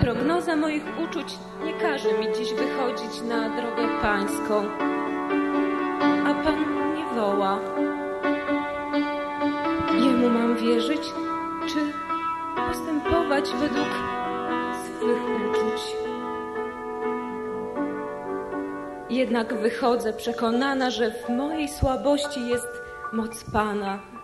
Prognoza moich uczuć nie każe mi dziś wychodzić na drogę pańską, a Pan nie woła. Jemu mam wierzyć, czy postępować według swych uczuć? Jednak wychodzę przekonana, że w mojej słabości jest moc Pana